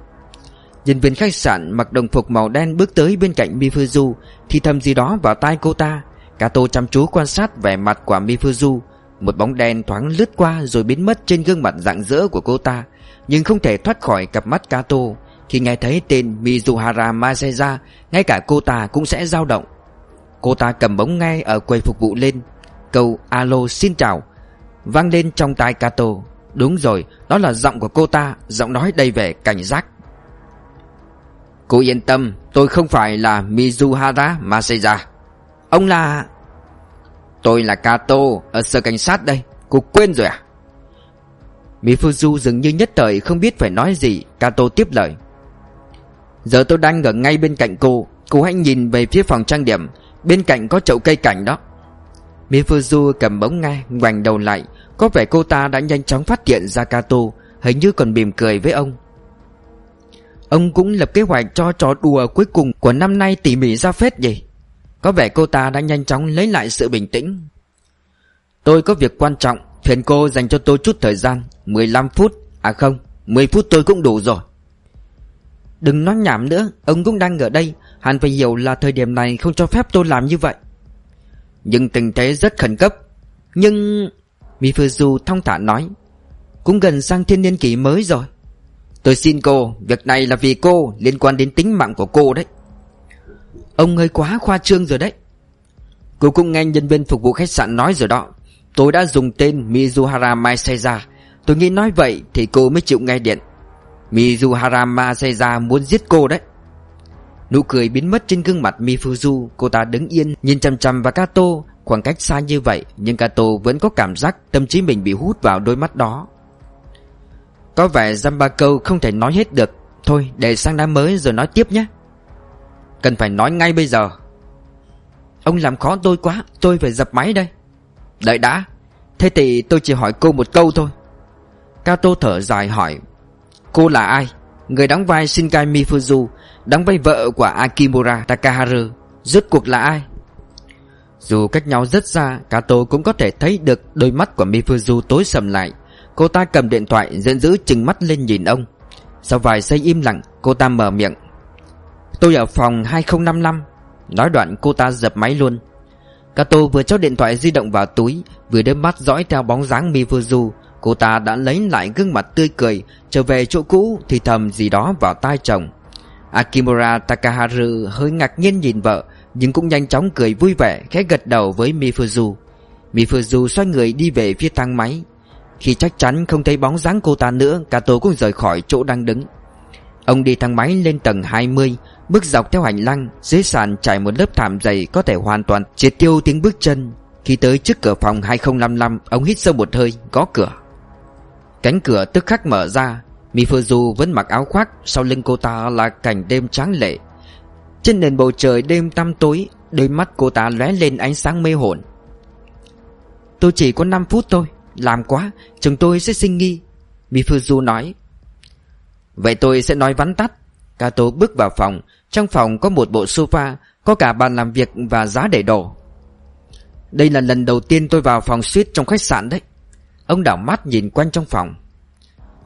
Nhân viên khách sạn mặc đồng phục màu đen bước tới bên cạnh Mifuzu, Thì thầm gì đó vào tai cô ta. Kato chăm chú quan sát vẻ mặt của Mifuzu một bóng đen thoáng lướt qua rồi biến mất trên gương mặt rạng rỡ của cô ta Nhưng không thể thoát khỏi cặp mắt Kato. Khi nghe thấy tên Mizuhara Maseja Ngay cả cô ta cũng sẽ dao động. Cô ta cầm bóng ngay ở quầy phục vụ lên. Câu alo xin chào Vang lên trong tai Kato. Đúng rồi, đó là giọng của cô ta Giọng nói đầy vẻ cảnh giác. Cô yên tâm Tôi không phải là Mizuhara Maseja Ông là... Tôi là Kato, Ở sở cảnh sát đây. Cô quên rồi à? Mifuzu dường như nhất thời không biết phải nói gì. Kato tiếp lời. Giờ tôi đang ở ngay bên cạnh cô. Cô hãy nhìn về phía phòng trang điểm. Bên cạnh có chậu cây cảnh đó. Mifuzu cầm bóng nghe Ngoảnh đầu lại. Có vẻ cô ta đã nhanh chóng phát hiện ra Kato, Hình như còn mỉm cười với ông. Ông cũng lập kế hoạch cho trò đùa cuối cùng của năm nay tỉ mỉ ra phết gì có vẻ cô ta đã nhanh chóng lấy lại sự bình tĩnh. Tôi có việc quan trọng, Phiền cô dành cho tôi chút thời gian 15 phút À không 10 phút tôi cũng đủ rồi. Đừng nói nhảm nữa, Ông cũng đang ở đây, Hẳn phải hiểu là thời điểm này không cho phép tôi làm như vậy. Nhưng tình thế rất khẩn cấp. Nhưng Mifuzu thong thả nói, Cũng gần sang thiên niên kỷ mới rồi. Tôi xin cô, Việc này là vì cô, Liên quan đến tính mạng của cô đấy. Ông hơi quá khoa trương rồi đấy. Cô cũng nghe nhân viên phục vụ khách sạn nói rồi đó. Tôi đã dùng tên Mizuhara Maseja Tôi nghĩ nói vậy thì cô mới chịu nghe điện. Mizuhara Maseja muốn giết cô đấy. Nụ cười biến mất trên gương mặt Mifuzu. Cô ta đứng yên, nhìn chăm chăm vào Kato. Khoảng cách xa như vậy, Nhưng Kato vẫn có cảm giác tâm trí mình bị hút vào đôi mắt đó. Có vẻ dăm ba câu không thể nói hết được. Thôi, để sang năm mới rồi nói tiếp nhé. Cần phải nói ngay bây giờ. Ông làm khó tôi quá, Tôi phải dập máy đây. Đợi đã, Thế thì tôi chỉ hỏi cô một câu thôi. Kato thở dài hỏi, Cô là ai? Người đóng vai Shinkai Mifuzu, Đóng vai vợ của Akimura Takaharu Rốt cuộc là ai? Dù cách nhau rất xa, Kato cũng có thể thấy được đôi mắt của Mifuzu tối sầm lại. Cô ta cầm điện thoại, giận dữ chừng mắt lên nhìn ông. Sau vài giây im lặng, Cô ta mở miệng Tôi ở phòng 2055 Nói đoạn cô ta dập máy luôn. Kato vừa cho điện thoại di động vào túi, Vừa đôi mắt dõi theo bóng dáng Mifuzu Cô ta đã lấy lại gương mặt tươi cười, Trở về chỗ cũ thì thầm gì đó vào tai chồng. Akimura Takaharu hơi ngạc nhiên nhìn vợ, Nhưng cũng nhanh chóng cười vui vẻ, Khẽ gật đầu với Mifuzu Mifuzu xoay người đi về phía thang máy. Khi chắc chắn không thấy bóng dáng cô ta nữa, Kato cũng rời khỏi chỗ đang đứng. Ông đi thang máy lên tầng 20 Bước dọc theo hành lang, Dưới sàn trải một lớp thảm dày Có thể hoàn toàn triệt tiêu tiếng bước chân. Khi tới trước cửa phòng 2055 Ông hít sâu một hơi, gõ cửa. Cánh cửa tức khắc mở ra, Mifuzu vẫn mặc áo khoác, Sau lưng cô ta là cảnh đêm tráng lệ. Trên nền bầu trời đêm tăm tối, Đôi mắt cô ta lóe lên ánh sáng mê hồn. Tôi chỉ có 5 phút thôi, làm quá Chồng tôi sẽ sinh nghi, Mifuzu nói. Vậy tôi sẽ nói vắn tắt. Kato bước vào phòng. Trong phòng có một bộ sofa, Có cả bàn làm việc và giá để đồ. Đây là lần đầu tiên tôi vào phòng suite trong khách sạn đấy. Ông đảo mắt nhìn quanh trong phòng.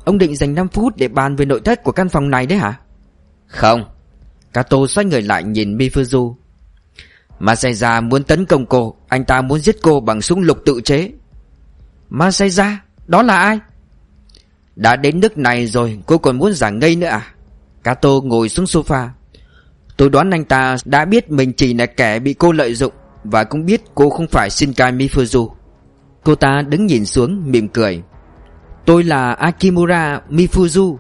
Ông định dành 5 phút để bàn về nội thất của căn phòng này đấy hả? Không. Kato xoay người lại nhìn Mifuzu. Masaya muốn tấn công cô. Anh ta muốn giết cô bằng súng lục tự chế. Masaya, Đó là ai? Đã đến nước này rồi, Cô còn muốn giả ngây nữa à? Kato ngồi xuống sofa. Tôi đoán anh ta đã biết mình chỉ là kẻ bị cô lợi dụng Và cũng biết cô không phải Shinkai Mifuzu. Cô ta đứng nhìn xuống, mỉm cười. Tôi là Akimura Mifuzu.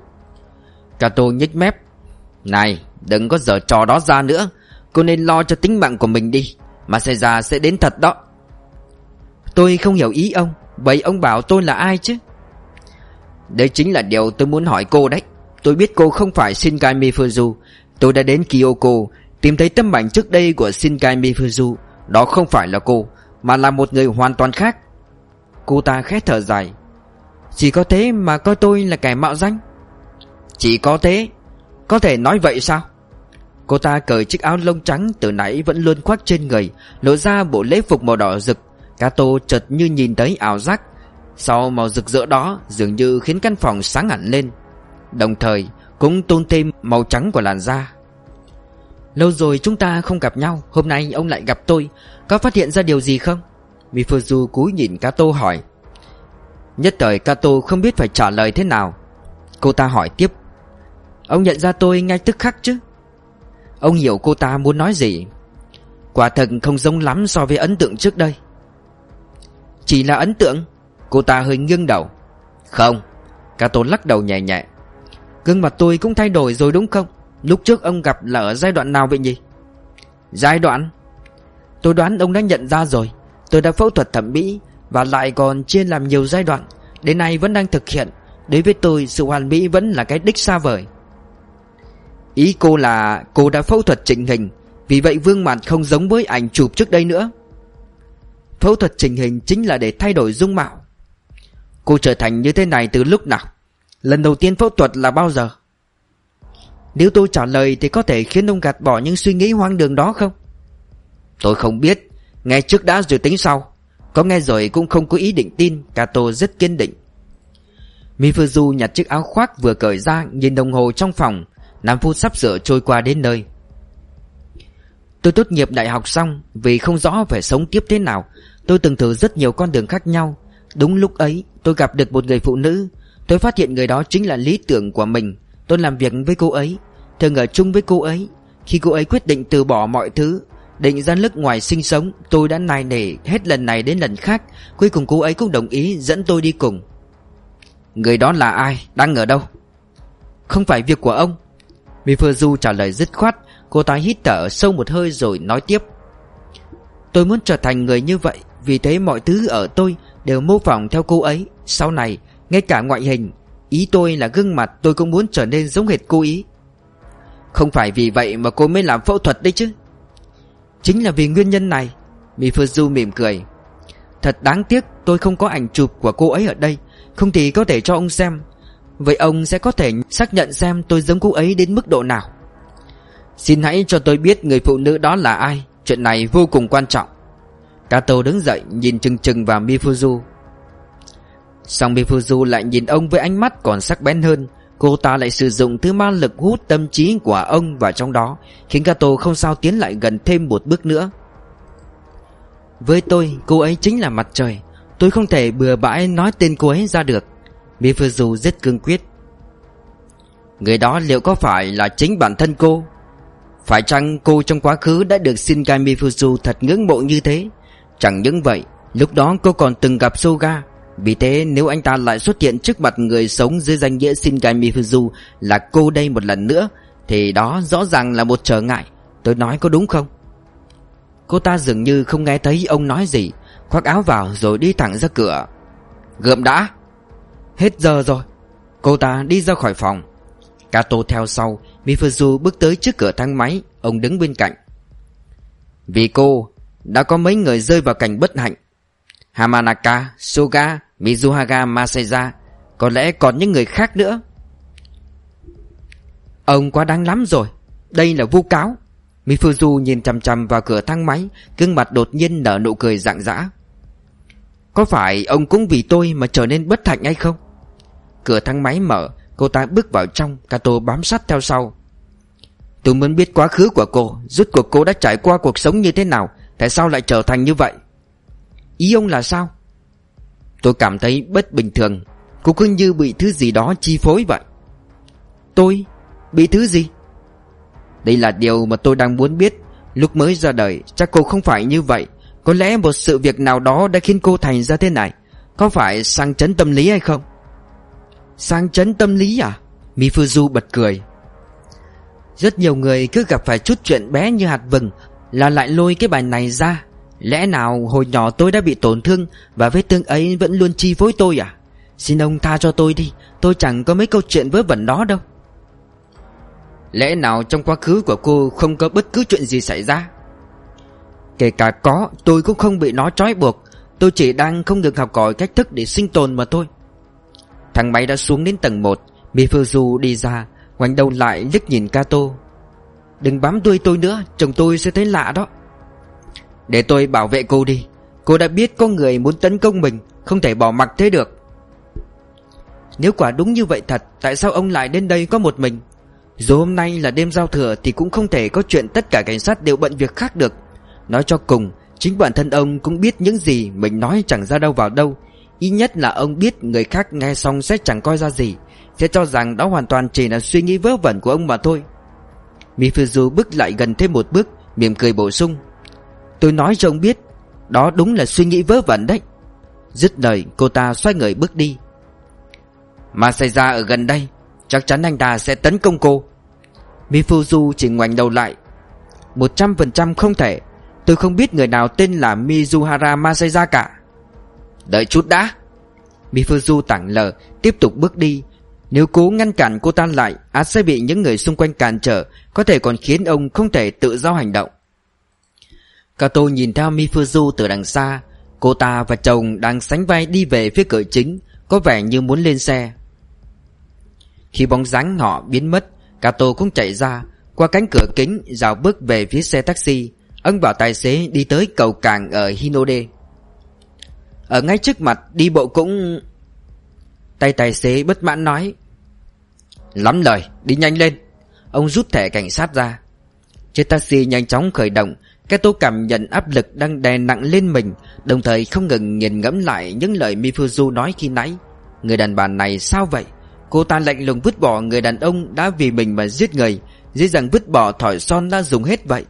Kato nhếch mép. Này, đừng có dở trò đó ra nữa. Cô nên lo cho tính mạng của mình đi Masaya sẽ đến thật đó. Tôi không hiểu ý ông, Vậy ông bảo tôi là ai chứ? Đây chính là điều tôi muốn hỏi cô đấy. Tôi biết cô không phải Shinkai Mifuzu. Tôi đã đến Kyoko, Tìm thấy tấm ảnh trước đây của Shinkai Mifuzu. Đó không phải là cô, Mà là một người hoàn toàn khác. Cô ta khét thở dài. Chỉ có thế mà coi tôi là kẻ mạo danh. Chỉ có thế. Có thể nói vậy sao? Cô ta cởi chiếc áo lông trắng từ nãy vẫn luôn khoác trên người, Lộ ra bộ lễ phục màu đỏ rực. Kato chợt như nhìn thấy ảo giác. Sau màu rực rỡ đó, Dường như khiến căn phòng sáng hẳn lên. Đồng thời, cũng tôn thêm màu trắng của làn da. Lâu rồi chúng ta không gặp nhau, Hôm nay ông lại gặp tôi. Có phát hiện ra điều gì không? Mifuzu cúi nhìn Kato hỏi. Nhất thời Kato không biết phải trả lời thế nào. Cô ta hỏi tiếp. Ông nhận ra tôi ngay tức khắc chứ? Ông hiểu cô ta muốn nói gì? Quả thật không giống lắm so với ấn tượng trước đây. Chỉ là ấn tượng. Cô ta hơi nghiêng đầu. Không Cato lắc đầu nhẹ nhẹ. Gương mặt tôi cũng thay đổi rồi đúng không? Lúc trước ông gặp là ở giai đoạn nào vậy nhỉ? Giai đoạn? Tôi đoán ông đã nhận ra rồi. Tôi đã phẫu thuật thẩm mỹ Và lại còn chia làm nhiều giai đoạn. Đến nay vẫn đang thực hiện. Đối với tôi, sự hoàn mỹ vẫn là cái đích xa vời. Ý cô là cô đã phẫu thuật chỉnh hình. Vì vậy vương mặt không giống với ảnh chụp trước đây nữa. Phẫu thuật chỉnh hình chính là để thay đổi dung mạo. Cô trở thành như thế này từ lúc nào? Lần đầu tiên phẫu thuật là bao giờ? Nếu tôi trả lời thì có thể khiến ông gạt bỏ những suy nghĩ hoang đường đó không? Tôi không biết. Nghe trước đã rồi tính sau. Có nghe rồi cũng không có ý định tin. Kato rất kiên định. Mifuzu nhặt chiếc áo khoác vừa cởi ra, Nhìn đồng hồ trong phòng. 5 phút sắp sửa trôi qua đến nơi. Tôi tốt nghiệp đại học xong, Vì không rõ phải sống tiếp thế nào, Tôi từng thử rất nhiều con đường khác nhau. Đúng lúc ấy, tôi gặp được một người phụ nữ. Tôi phát hiện người đó chính là lý tưởng của mình. Tôi làm việc với cô ấy. Thường ở chung với cô ấy. Khi cô ấy quyết định từ bỏ mọi thứ, Định ra nước ngoài sinh sống, Tôi đã nài nỉ hết lần này đến lần khác. Cuối cùng cô ấy cũng đồng ý dẫn tôi đi cùng. Người đó là ai? Đang ở đâu? Không phải việc của ông. Mifuzu trả lời dứt khoát. Cô ta hít thở sâu một hơi rồi nói tiếp. Tôi muốn trở thành người như vậy. Vì thế mọi thứ ở tôi đều mô phỏng theo cô ấy. Sau này, ngay cả ngoại hình, Ý tôi là gương mặt tôi cũng muốn trở nên giống hệt cô ý. Không phải vì vậy mà cô mới làm phẫu thuật đấy chứ. Chính là vì nguyên nhân này, Mifuzu mỉm cười. Thật đáng tiếc, tôi không có ảnh chụp của cô ấy ở đây. Không thì có thể cho ông xem. Vậy ông sẽ có thể xác nhận xem tôi giống cô ấy đến mức độ nào. Xin hãy cho tôi biết người phụ nữ đó là ai. Chuyện này vô cùng quan trọng. Kato đứng dậy, nhìn chừng chừng vào Mifuzu. Xong Mifuzu lại nhìn ông với ánh mắt còn sắc bén hơn. Cô ta lại sử dụng thứ ma lực hút tâm trí của ông vào trong đó, Khiến Kato không sao tiến lại gần thêm một bước nữa. Với tôi, cô ấy chính là mặt trời. Tôi không thể bừa bãi nói tên cô ấy ra được. Mifuzu rất cương quyết. Người đó liệu có phải là chính bản thân cô? Phải chăng cô trong quá khứ đã được Shinkai Mifuzu thật ngưỡng mộ như thế? Chẳng những vậy, Lúc đó cô còn từng gặp Soga. Vì thế, nếu anh ta lại xuất hiện trước mặt người sống dưới danh nghĩa Shinkai Mifuzu Là cô đây một lần nữa, Thì đó rõ ràng là một trở ngại. Tôi nói có đúng không? Cô ta dường như không nghe thấy ông nói gì, Khoác áo vào rồi đi thẳng ra cửa. Gượm đã! Hết giờ rồi. Cô ta đi ra khỏi phòng. Kato theo sau, Mifuzu bước tới trước cửa thang máy, Ông đứng bên cạnh. Vì cô đã có mấy người rơi vào cảnh bất hạnh. Hamanaka, Suga, Mizuhaga Maseja Có lẽ còn những người khác nữa. Ông quá đáng lắm rồi Đây là vu cáo. Mifuzu nhìn chằm chằm vào cửa thang máy Gương mặt đột nhiên nở nụ cười rạng rã Có phải ông cũng vì tôi mà trở nên bất hạnh hay không? Cửa thang máy mở Cô ta bước vào trong Kato bám sát theo sau. Tôi muốn biết quá khứ của cô Rốt cuộc cô đã trải qua cuộc sống như thế nào Tại sao lại trở thành như vậy? Ý ông là sao? Tôi cảm thấy bất bình thường. Cô cứ như bị thứ gì đó chi phối vậy. Tôi? Bị thứ gì? Đây là điều mà tôi đang muốn biết. Lúc mới ra đời, chắc cô không phải như vậy. Có lẽ một sự việc nào đó đã khiến cô thành ra thế này. Có phải sang chấn tâm lý hay không? Sang chấn tâm lý à? Mifuzu bật cười. Rất nhiều người cứ gặp phải chút chuyện bé như hạt vừng là lại lôi cái bài này ra. Lẽ nào hồi nhỏ tôi đã bị tổn thương Và vết thương ấy vẫn luôn chi phối tôi à? Xin ông tha cho tôi đi, Tôi chẳng có mấy câu chuyện vớ vẩn đó đâu. Lẽ nào trong quá khứ của cô Không có bất cứ chuyện gì xảy ra? Kể cả có, Tôi cũng không bị nó trói buộc. Tôi chỉ đang không được học hỏi cách thức để sinh tồn mà thôi. Thằng máy đã xuống đến tầng 1 Mifuzu đi ra, Ngoảnh đầu lại liếc nhìn Kato. Đừng bám đuôi tôi nữa, Chồng tôi sẽ thấy lạ đó. Để tôi bảo vệ cô đi. Cô đã biết có người muốn tấn công mình, Không thể bỏ mặc thế được. Nếu quả đúng như vậy thật, Tại sao ông lại đến đây có một mình? Dù hôm nay là đêm giao thừa Thì cũng không thể có chuyện tất cả cảnh sát đều bận việc khác được. Nói cho cùng, Chính bản thân ông cũng biết những gì Mình nói chẳng ra đâu vào đâu. Ít nhất là ông biết người khác nghe xong sẽ chẳng coi ra gì, Sẽ cho rằng đó hoàn toàn chỉ là suy nghĩ vớ vẩn của ông mà thôi. Mifuzu bước lại gần thêm một bước, mỉm cười bổ sung. Tôi nói cho ông biết, Đó đúng là suy nghĩ vớ vẩn đấy. Dứt lời, cô ta xoay người bước đi. Mà xảy ra ở gần đây, Chắc chắn anh ta sẽ tấn công cô. Mifuzu chỉ ngoảnh đầu lại. Một trăm phần trăm không thể, Tôi không biết người nào tên là Mizuhara Masaya cả. Đợi chút đã. Mifuzu tảng lờ, Tiếp tục bước đi. Nếu cố ngăn cản cô ta lại át sẽ bị những người xung quanh cản trở, Có thể còn khiến ông không thể tự do hành động. Kato nhìn theo Mifuzu từ đằng xa. Cô ta và chồng đang sánh vai đi về phía cửa chính, Có vẻ như muốn lên xe. Khi bóng dáng họ biến mất, Kato cũng chạy ra. Qua cánh cửa kính, Dạo bước về phía xe taxi. Ông bảo tài xế đi tới cầu cảng ở Hinode. Ở ngay trước mặt, đi bộ cũng... Tay tài xế bất mãn nói Lắm lời, đi nhanh lên. Ông rút thẻ cảnh sát ra. Chiếc taxi nhanh chóng khởi động Cái tô cảm nhận áp lực đang đè nặng lên mình Đồng thời không ngừng nhìn ngẫm lại những lời Mifuzu nói khi nãy. Người đàn bà này sao vậy? Cô ta lạnh lùng vứt bỏ người đàn ông đã vì mình mà giết người Dễ dàng vứt bỏ thỏi son đã dùng hết vậy.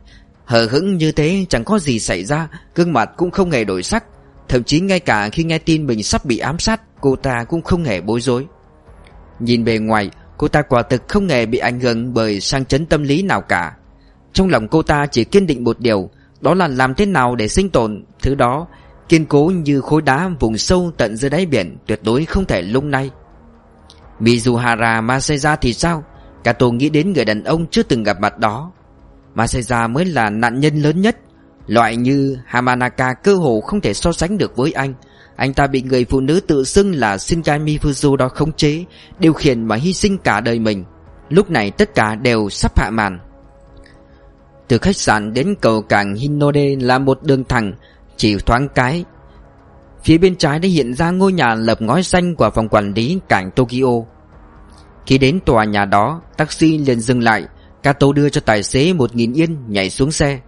Hờ hững như thế chẳng có gì xảy ra Gương mặt cũng không hề đổi sắc. Thậm chí ngay cả khi nghe tin mình sắp bị ám sát Cô ta cũng không hề bối rối. Nhìn bề ngoài, Cô ta quả thực không hề bị ảnh hưởng bởi sang chấn tâm lý nào cả. Trong lòng cô ta chỉ kiên định một điều, Đó là làm thế nào để sinh tồn. Thứ đó, kiên cố như khối đá vùng sâu tận dưới đáy biển, Tuyệt đối không thể lung lay. Mizuhara Masaya thì sao? Kato nghĩ đến người đàn ông chưa từng gặp mặt đó. Masaya mới là nạn nhân lớn nhất. Loại như Hamanaka cơ hồ không thể so sánh được với anh. Anh ta bị người phụ nữ tự xưng là Shinkai Mifuzu đó khống chế, Điều khiển và hy sinh cả đời mình. Lúc này tất cả đều sắp hạ màn. Từ khách sạn đến cầu cảng Hinode là một đường thẳng, Chỉ thoáng cái. Phía bên trái đã hiện ra ngôi nhà lập ngói xanh của phòng quản lý cảng Tokyo. Khi đến tòa nhà đó, Taxi liền dừng lại. Kato đưa cho tài xế 1.000 yên nhảy xuống xe.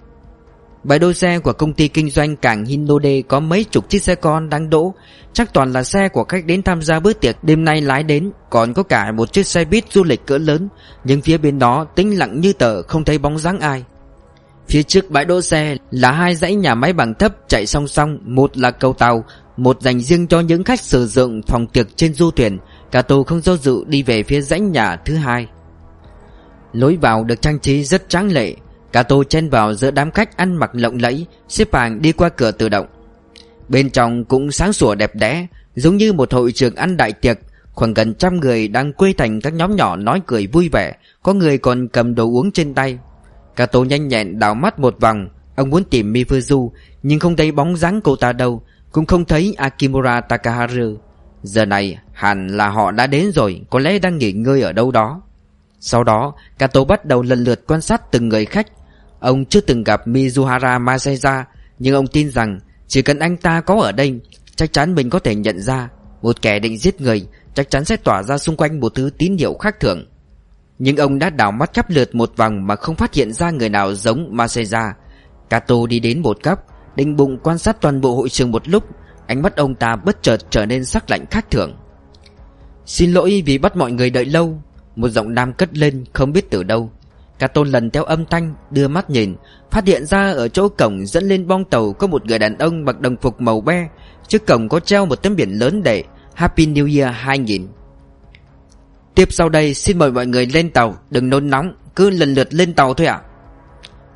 Bãi đỗ xe của công ty kinh doanh cảng Hinode có mấy chục chiếc xe con đang đỗ. Chắc toàn là xe của khách đến tham gia bữa tiệc đêm nay lái đến. Còn có cả một chiếc xe buýt du lịch cỡ lớn. Nhưng phía bên đó tĩnh lặng như tờ không thấy bóng dáng ai. Phía trước bãi đỗ xe là hai dãy nhà máy bằng thấp chạy song song. Một là cầu tàu, một dành riêng cho những khách sử dụng phòng tiệc trên du thuyền. Cả tù không do dự đi về phía dãy nhà thứ hai. Lối vào được trang trí rất tráng lệ. Cato chen vào giữa đám khách ăn mặc lộng lẫy, Xếp hàng đi qua cửa tự động. Bên trong cũng sáng sủa đẹp đẽ, Giống như một hội trường ăn đại tiệc. Khoảng gần trăm người đang quây thành các nhóm nhỏ nói cười vui vẻ, Có người còn cầm đồ uống trên tay. Cato nhanh nhẹn đảo mắt một vòng, Ông muốn tìm Mifuzu, Nhưng không thấy bóng dáng cô ta đâu, Cũng không thấy Akimura Takaharu. Giờ này, hẳn là họ đã đến rồi, Có lẽ đang nghỉ ngơi ở đâu đó sau đó Kato bắt đầu lần lượt quan sát từng người khách. Ông chưa từng gặp Mizuhara Masaya, Nhưng ông tin rằng Chỉ cần anh ta có ở đây, Chắc chắn mình có thể nhận ra. Một kẻ định giết người, Chắc chắn sẽ tỏa ra xung quanh một thứ tín hiệu khác thường. Nhưng ông đã đảo mắt khắp lượt một vòng Mà không phát hiện ra người nào giống Masaya. Kato đi đến một góc, Định bụng quan sát toàn bộ hội trường một lúc. Ánh mắt ông ta bất chợt trở nên sắc lạnh khác thường. Xin lỗi vì bắt mọi người đợi lâu một giọng nam cất lên, không biết từ đâu. Cả tôn lần theo âm thanh, Đưa mắt nhìn, Phát hiện ra ở chỗ cổng dẫn lên bong tàu Có một người đàn ông mặc đồng phục màu be. Trước cổng có treo một tấm biển lớn để Happy New Year 2000 Tiếp sau đây, xin mời mọi người lên tàu, Đừng nôn nóng, Cứ lần lượt lên tàu thôi ạ.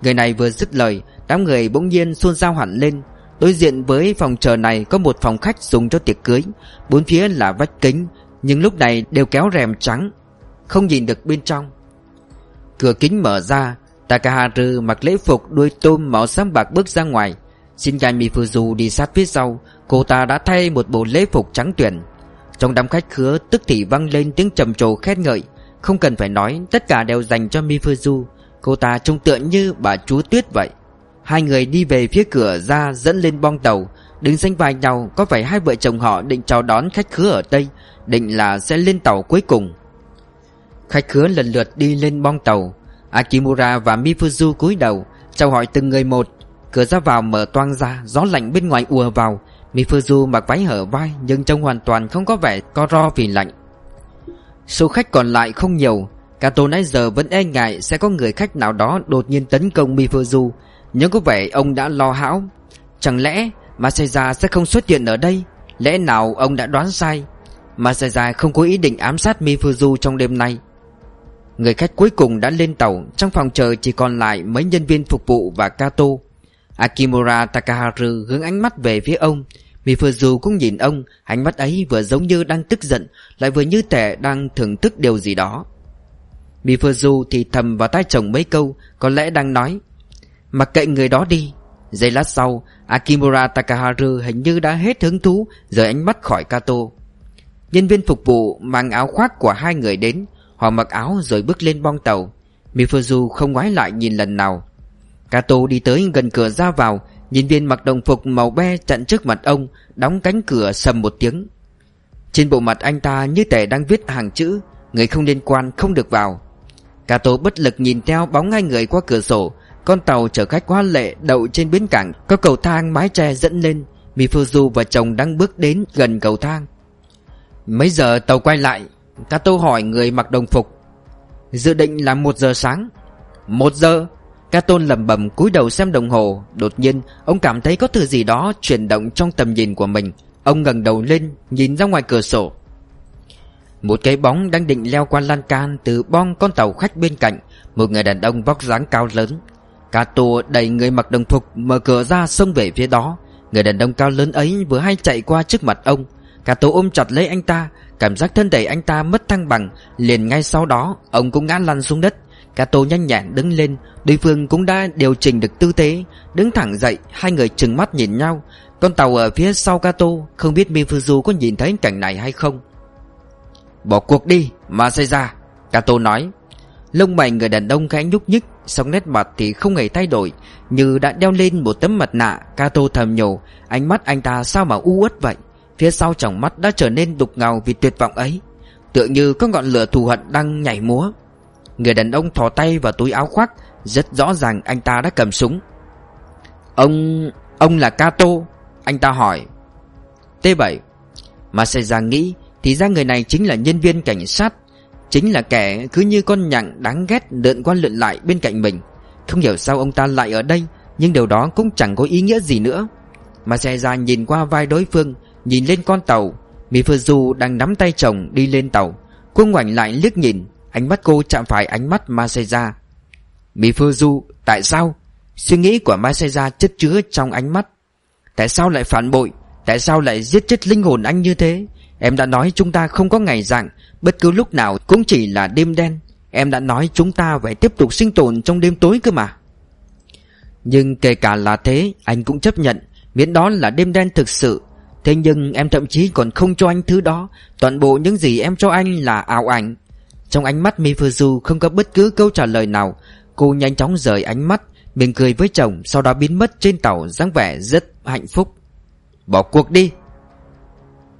Người này vừa dứt lời, Đám người bỗng nhiên xôn xao hẳn lên. Đối diện với phòng chờ này Có một phòng khách dùng cho tiệc cưới, Bốn phía là vách kính, Nhưng lúc này đều kéo rèm trắng không nhìn được bên trong. Cửa kính mở ra, Takaharu mặc lễ phục đuôi tôm màu xám bạc bước ra ngoài. Shinkai Mifuzu đi sát phía sau, Cô ta đã thay một bộ lễ phục trắng tuyển. Trong đám khách khứa, tức thì vang lên tiếng trầm trồ khen ngợi. Không cần phải nói, Tất cả đều dành cho Mifuzu. Cô ta trông tựa như bà chúa tuyết vậy. Hai người đi về phía cửa ra, dẫn lên bong tàu. Đứng xanh vai nhau, Có phải hai vợ chồng họ định chào đón khách khứa ở đây? Định là sẽ lên tàu cuối cùng. Khách khứa lần lượt đi lên bong tàu. Akimura và Mifuzu cúi đầu, Chào hỏi từng người một. Cửa ra vào mở toang ra, Gió lạnh bên ngoài ùa vào. Mifuzu mặc váy hở vai, Nhưng trông hoàn toàn không có vẻ co ro vì lạnh. Số khách còn lại không nhiều. Kato nãy giờ vẫn e ngại Sẽ có người khách nào đó đột nhiên tấn công Mifuzu. Nhưng có vẻ ông đã lo hão. Chẳng lẽ Masaya sẽ không xuất hiện ở đây? Lẽ nào ông đã đoán sai? Masaya không có ý định ám sát Mifuzu trong đêm nay. Người khách cuối cùng đã lên tàu, Trong phòng chờ chỉ còn lại mấy nhân viên phục vụ và Kato. Akimura Takaharu hướng ánh mắt về phía ông. Mifuzu cũng nhìn ông, Ánh mắt ấy vừa giống như đang tức giận, Lại vừa như tẻ đang thưởng thức điều gì đó. Mifuzu thì thầm vào tai chồng mấy câu, Có lẽ đang nói, Mặc kệ người đó đi. Giây lát sau, Akimura Takaharu hình như đã hết hứng thú, Rời ánh mắt khỏi Kato. Nhân viên phục vụ mang áo khoác của hai người đến Họ mặc áo rồi bước lên bong tàu. Mifuzu không ngoái lại nhìn lần nào. Kato đi tới gần cửa ra vào Nhân viên mặc đồng phục màu be chặn trước mặt ông, Đóng cánh cửa sầm một tiếng. Trên bộ mặt anh ta như thể đang viết hàng chữ, Người không liên quan không được vào. Kato bất lực nhìn theo bóng hai người qua cửa sổ, Con tàu chở khách quá lệ đậu trên bến cảng, Có cầu thang mái tre dẫn lên. Mifuzu và chồng đang bước đến gần cầu thang. Mấy giờ tàu quay lại? Cato hỏi người mặc đồng phục. Dự định là một giờ sáng. Một giờ Cato lầm bầm cúi đầu xem đồng hồ. Đột nhiên, ông cảm thấy có thứ gì đó Chuyển động trong tầm nhìn của mình. Ông ngẩng đầu lên, nhìn ra ngoài cửa sổ. Một cái bóng đang định leo qua lan can Từ bong con tàu khách bên cạnh. Một người đàn ông vóc dáng cao lớn. Cato đẩy người mặc đồng phục Mở cửa ra xông về phía đó. Người đàn ông cao lớn ấy vừa hay chạy qua trước mặt ông. Kato ôm chặt lấy anh ta, Cảm giác thân thể anh ta mất thăng bằng. Liền ngay sau đó, Ông cũng ngã lăn xuống đất. Kato nhanh nhẹn đứng lên, Đối phương cũng đã điều chỉnh được tư thế, Đứng thẳng dậy, Hai người trừng mắt nhìn nhau. Con tàu ở phía sau Kato, Không biết Mifuzu có nhìn thấy cảnh này hay không? Bỏ cuộc đi, Masaya, Kato nói. Lông mày người đàn ông khẽ nhúc nhích sống nét mặt thì không hề thay đổi, Như đã đeo lên một tấm mặt nạ. Kato thầm nhủ, Ánh mắt anh ta sao mà u uất vậy? Phía sau tròng mắt đã trở nên đục ngầu vì tuyệt vọng ấy. Tựa như có ngọn lửa thù hận đang nhảy múa. Người đàn ông thò tay vào túi áo khoác, Rất rõ ràng anh ta đã cầm súng. Ông... ông là Kato? Anh ta hỏi. T7 Masaya nghĩ, Thì ra người này chính là nhân viên cảnh sát. Chính là kẻ cứ như con nhặng đáng ghét lượn qua lượn lại bên cạnh mình. Không hiểu sao ông ta lại ở đây, Nhưng điều đó cũng chẳng có ý nghĩa gì nữa. Mà seira nhìn qua vai đối phương Nhìn lên con tàu. Mifuzu đang nắm tay chồng đi lên tàu. Cô ngoảnh lại liếc nhìn, Ánh mắt cô chạm phải ánh mắt Maseja Mifuzu tại sao? Suy nghĩ của Maseja chất chứa trong ánh mắt. Tại sao lại phản bội? Tại sao lại giết chết linh hồn anh như thế? Em đã nói chúng ta không có ngày dạng, Bất cứ lúc nào cũng chỉ là đêm đen. Em đã nói chúng ta phải tiếp tục sinh tồn trong đêm tối cơ mà. Nhưng kể cả là thế, Anh cũng chấp nhận, Miễn đó là đêm đen thực sự. Thế nhưng em thậm chí còn không cho anh thứ đó. Toàn bộ những gì em cho anh là ảo ảnh. Trong ánh mắt Mifuzu không có bất cứ câu trả lời nào. Cô nhanh chóng rời ánh mắt Mỉm cười với chồng, Sau đó biến mất trên tàu, dáng vẻ rất hạnh phúc. Bỏ cuộc đi.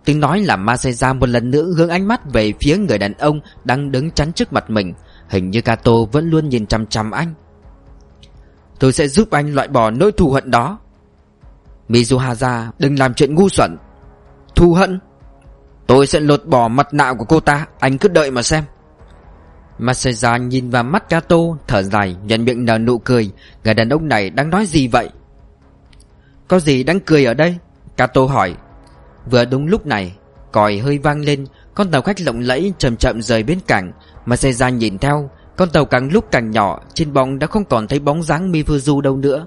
Tiếng nói làm Masaya một lần nữa hướng ánh mắt về phía người đàn ông đang đứng chắn trước mặt mình. Hình như Kato vẫn luôn nhìn chăm chăm anh. Tôi sẽ giúp anh loại bỏ nỗi thù hận đó. Mizuhaza đừng làm chuyện ngu xuẩn. Thù hận. Tôi sẽ lột bỏ mặt nạ của cô ta, Anh cứ đợi mà xem. Masaya nhìn vào mắt Kato, Thở dài nhận miệng nở nụ cười. Người đàn ông này đang nói gì vậy? Có gì đang cười ở đây? Kato hỏi. Vừa đúng lúc này, Còi hơi vang lên, Con tàu khách lộng lẫy chậm chậm rời bến cảng. Masaya nhìn theo, Con tàu càng lúc càng nhỏ, Trên bóng đã không còn thấy bóng dáng Mifuzu đâu nữa.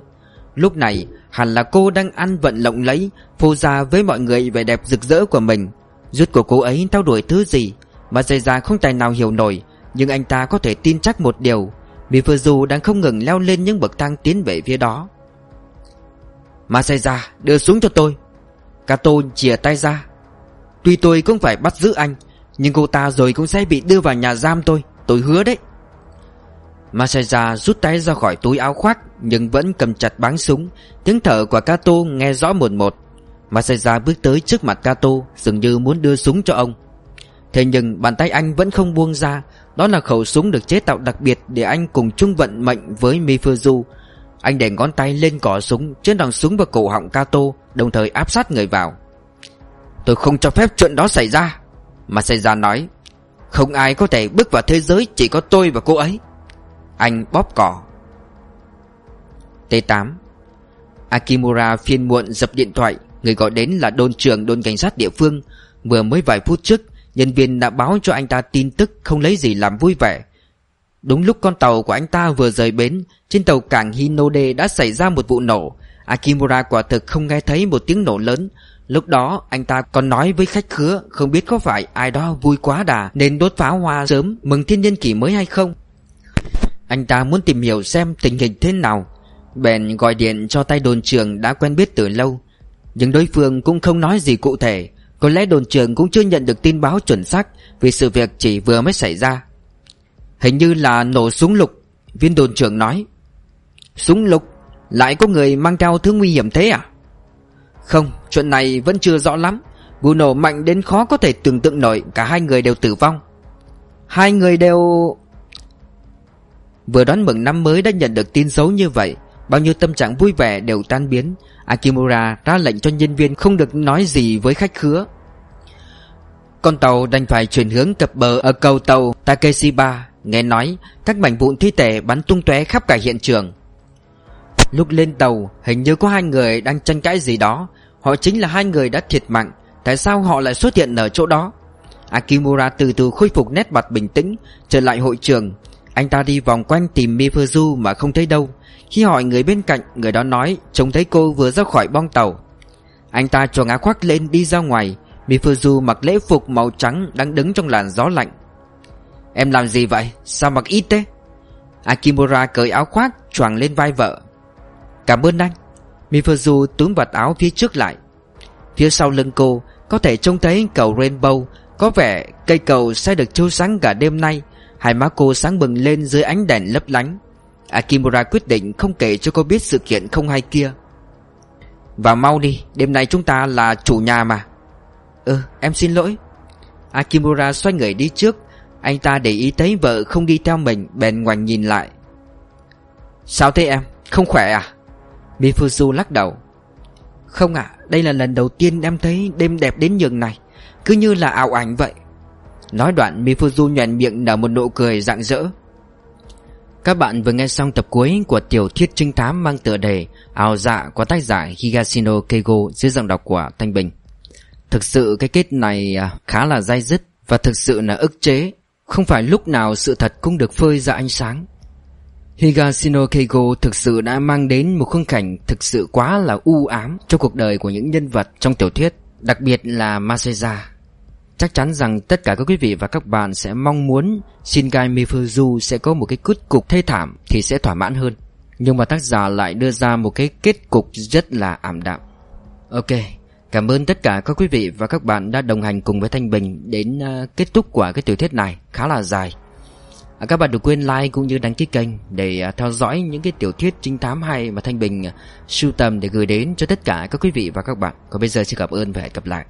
Lúc này, hẳn là cô đang ăn vận lộng lấy Phô ra với mọi người vẻ đẹp rực rỡ của mình. Rút của cô ấy theo đuổi thứ gì Mà dây ra không tài nào hiểu nổi, Nhưng anh ta có thể tin chắc một điều. Mifuzu đang không ngừng leo lên những bậc thang tiến về phía đó. Masaya đưa xuống cho tôi. Kato chìa tay ra. Tuy tôi cũng phải bắt giữ anh, Nhưng cô ta rồi cũng sẽ bị đưa vào nhà giam tôi. Tôi hứa đấy. Masaya rút tay ra khỏi túi áo khoác, Nhưng vẫn cầm chặt báng súng. Tiếng thở của Kato nghe rõ một một. Masaya bước tới trước mặt Kato, Dường như muốn đưa súng cho ông. Thế nhưng bàn tay anh vẫn không buông ra. Đó là khẩu súng được chế tạo đặc biệt Để anh cùng chung vận mệnh với Mifuzu. Anh để ngón tay lên cỏ súng Trên đòn súng vào cổ họng Kato, Đồng thời áp sát người vào. Tôi không cho phép chuyện đó xảy ra, Masaya nói. Không ai có thể bước vào thế giới Chỉ có tôi và cô ấy. Anh bóp cỏ. T8 Akimura phiên muộn dập điện thoại. Người gọi đến là đôn trưởng đôn cảnh sát địa phương. Vừa mới vài phút trước, Nhân viên đã báo cho anh ta tin tức Không lấy gì làm vui vẻ. Đúng lúc con tàu của anh ta vừa rời bến, Trên tàu cảng Hinode đã xảy ra một vụ nổ. Akimura quả thực không nghe thấy một tiếng nổ lớn. Lúc đó, anh ta còn nói với khách khứa Không biết có phải ai đó vui quá đà Nên đốt pháo hoa sớm, mừng thiên nhân kỷ mới hay không. Anh ta muốn tìm hiểu xem tình hình thế nào. Bèn gọi điện cho tay đồn trưởng đã quen biết từ lâu. Nhưng đối phương cũng không nói gì cụ thể. Có lẽ đồn trưởng cũng chưa nhận được tin báo chuẩn xác Vì sự việc chỉ vừa mới xảy ra. Hình như là nổ súng lục, Viên đồn trưởng nói. Súng lục? Lại có người mang theo thứ nguy hiểm thế à? Không, Chuyện này vẫn chưa rõ lắm. Vụ nổ mạnh đến khó có thể tưởng tượng nổi. Cả hai người đều tử vong. Hai người đều Vừa đón mừng năm mới đã nhận được tin xấu như vậy, Bao nhiêu tâm trạng vui vẻ đều tan biến. Akimura ra lệnh cho nhân viên không được nói gì với khách khứa. Con tàu đành phải chuyển hướng cập bờ ở cầu tàu Takeshiba, Nghe nói các mảnh vụn thi thể bắn tung tóe khắp cả hiện trường. Lúc lên tàu, hình như có hai người đang tranh cãi gì đó. Họ chính là hai người đã thiệt mạng, Tại sao họ lại xuất hiện ở chỗ đó? Akimura từ từ khôi phục nét mặt bình tĩnh, Trở lại hội trường. Anh ta đi vòng quanh tìm Mifuzu mà không thấy đâu. Khi hỏi người bên cạnh, Người đó nói, trông thấy cô vừa ra khỏi bong tàu. Anh ta cho ngã khoác lên đi ra ngoài. Mifuzu mặc lễ phục màu trắng Đang đứng trong làn gió lạnh. Em làm gì vậy? Sao mặc ít thế? Akimura cởi áo khoác, choàng lên vai vợ. Cảm ơn anh. Mifuzu túm vạt áo phía trước lại. Phía sau lưng cô, Có thể trông thấy cầu Rainbow, Có vẻ cây cầu sẽ được chiếu sáng cả đêm nay. Hai má cô sáng bừng lên dưới ánh đèn lấp lánh. Akimura quyết định không kể cho cô biết sự kiện không hay kia. Vào mau đi, Đêm nay chúng ta là chủ nhà mà. Ừ em xin lỗi. Akimura xoay người đi trước. Anh ta để ý thấy vợ không đi theo mình, Bèn ngoảnh nhìn lại. Sao thế em? Không khỏe à? Mifuzu lắc đầu. Không ạ, Đây là lần đầu tiên em thấy đêm đẹp đến nhường này. Cứ như là ảo ảnh vậy. Nói đoạn Mifuzu nhoèn miệng nở một nụ cười rạng rỡ. Các bạn vừa nghe xong tập cuối của tiểu thuyết trinh thám mang tựa đề Ảo dạ của tác giả Higashino Keigo dưới giọng đọc của Thanh Bình. Thực sự cái kết này à, khá là dai dứt và thực sự là ức chế. Không phải lúc nào sự thật cũng được phơi ra ánh sáng. Higashino Keigo thực sự đã mang đến một khung cảnh thực sự quá là u ám cho cuộc đời của những nhân vật trong tiểu thuyết, đặc biệt là Masaya. Chắc chắn rằng tất cả các quý vị và các bạn sẽ mong muốn Shingai Mifuzu sẽ có một cái kết cục thê thảm thì sẽ thỏa mãn hơn. Nhưng mà tác giả lại đưa ra một cái kết cục rất là ảm đạm. Ok, cảm ơn tất cả các quý vị và các bạn đã đồng hành cùng với Thanh Bình đến ờ, kết thúc của cái tiểu thuyết này khá là dài. À, các bạn đừng quên like cũng như đăng ký kênh để ờ, theo dõi những cái tiểu thuyết trinh thám hay mà Thanh Bình ờ, sưu tầm để gửi đến cho tất cả các quý vị và các bạn. Còn bây giờ xin cảm ơn và hẹn gặp lại.